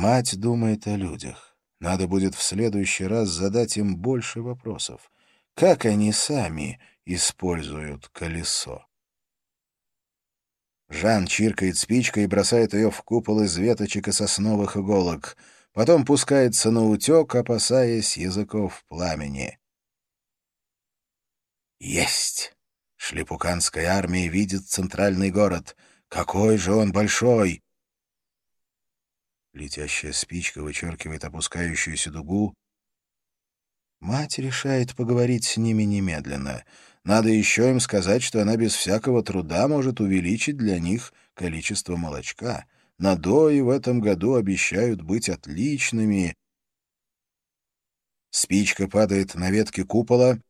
Мать думает о людях. Надо будет в следующий раз задать им больше вопросов. Как они сами используют колесо? Жан чиркает спичкой и бросает ее в купол из веточек и сосновых иголок. Потом пускается на утек, опасаясь языков пламени. Есть! Шлепуканская армия видит центральный город. Какой же он большой! Летящая спичка вычеркивает опускающуюся дугу. Мать решает поговорить с ними немедленно. Надо еще им сказать, что она без всякого труда может увеличить для них количество молочка. Надои в этом году обещают быть отличными. Спичка падает на ветки купола,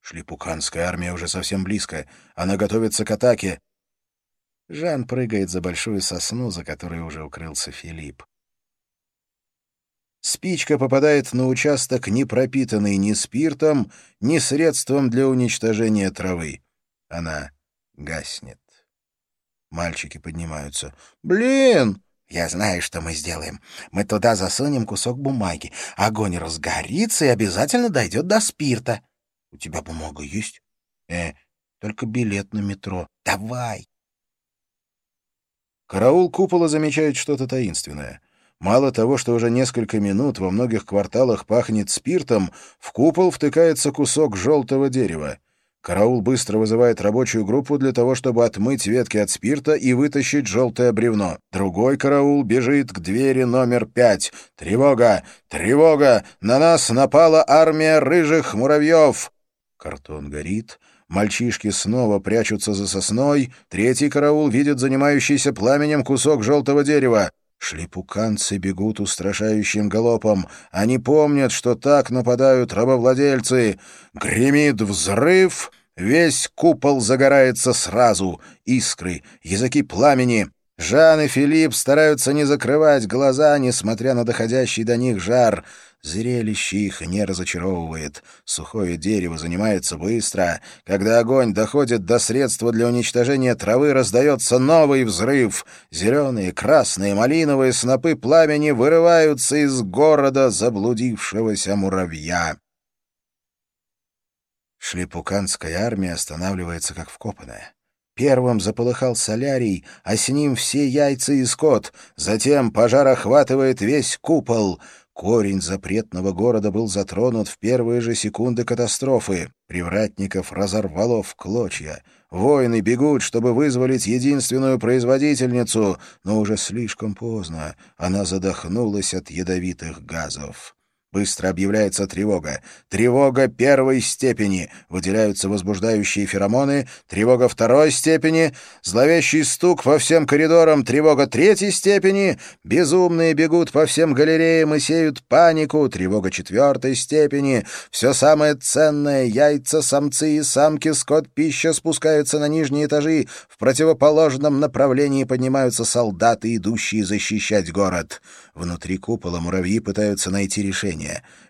Шлипуканская армия уже совсем близко. Она готовится к атаке. Жан прыгает за большую сосну, за которой уже укрылся Филипп. Спичка попадает на участок, не пропитанный ни спиртом, ни средством для уничтожения травы. Она гаснет. Мальчики поднимаются. «Блин!» «Я знаю, что мы сделаем. Мы туда засунем кусок бумаги. Огонь разгорится и обязательно дойдет до спирта». У тебя бумага есть? Э, только билет на метро. Давай. Караул купола замечает что-то таинственное. Мало того, что уже несколько минут во многих кварталах пахнет спиртом, в купол втыкается кусок желтого дерева. Караул быстро вызывает рабочую группу для того, чтобы отмыть ветки от спирта и вытащить желтое бревно. Другой караул бежит к двери номер пять. «Тревога! Тревога! На нас напала армия рыжих муравьев!» Картон горит. Мальчишки снова прячутся за сосной. Третий караул видит занимающийся пламенем кусок желтого дерева. Шлипуканцы бегут устрашающим галопом. Они помнят, что так нападают рабовладельцы. Гремит взрыв. Весь купол загорается сразу. Искры, языки пламени. Жан и Филипп стараются не закрывать глаза, несмотря на доходящий до них жар. Зрелище их не разочаровывает. Сухое дерево занимается быстро. Когда огонь доходит до средства для уничтожения травы, раздается новый взрыв. Зеленые, красные, малиновые снопы пламени вырываются из города заблудившегося муравья. Шлипуканская армия останавливается как вкопанная. Первым заполыхал солярий, а с ним все яйца и скот. Затем пожар охватывает весь купол — Корень запретного города был затронут в первые же секунды катастрофы. Привратников разорвало в клочья. Воины бегут, чтобы вызволить единственную производительницу, но уже слишком поздно. Она задохнулась от ядовитых газов. Быстро объявляется тревога. Тревога первой степени. Выделяются возбуждающие феромоны. Тревога второй степени. Зловещий стук по всем коридорам. Тревога третьей степени. Безумные бегут по всем галереям и сеют панику. Тревога четвертой степени. Все самое ценное — яйца, самцы и самки, скот, пища спускаются на нижние этажи. В противоположном направлении поднимаются солдаты, идущие защищать город. Внутри купола муравьи пытаются найти решение.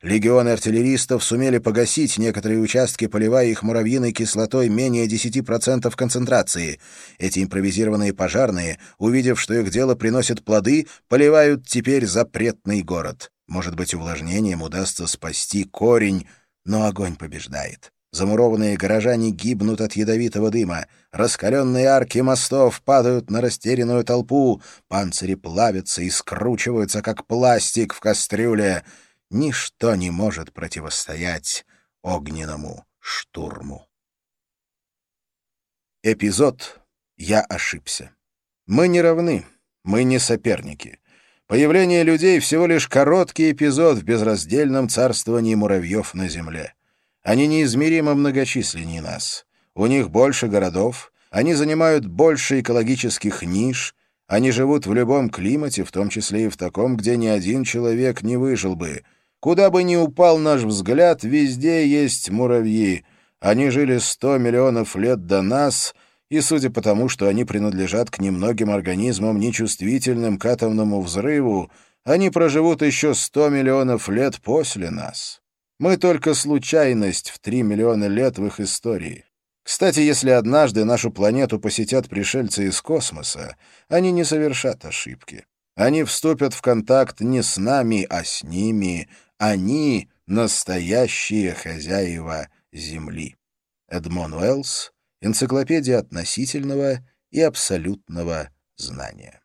Легионы артиллеристов сумели погасить некоторые участки, поливая их муравьиной кислотой менее 10% концентрации. Эти импровизированные пожарные, увидев, что их дело приносит плоды, поливают теперь запретный город. Может быть, увлажнением удастся спасти корень, но огонь побеждает. Замурованные горожане гибнут от ядовитого дыма. Раскаленные арки мостов падают на растерянную толпу. Панцири плавятся и скручиваются, как пластик в кастрюле. Ничто не может противостоять огненному штурму. Эпизод «Я ошибся». Мы не равны, мы не соперники. Появление людей — всего лишь короткий эпизод в безраздельном царствовании муравьев на земле. Они неизмеримо многочисленнее нас. У них больше городов, они занимают больше экологических ниш, они живут в любом климате, в том числе и в таком, где ни один человек не выжил бы. Куда бы ни упал наш взгляд, везде есть муравьи. Они жили сто миллионов лет до нас, и судя по тому, что они принадлежат к немногим организмам, нечувствительным к атомному взрыву, они проживут еще сто миллионов лет после нас. Мы только случайность в три миллиона лет в их истории. Кстати, если однажды нашу планету посетят пришельцы из космоса, они не совершат ошибки. Они вступят в контакт не с нами, а с ними. Они — настоящие хозяева Земли. Эдмон Уэллс, Энциклопедия относительного и абсолютного знания.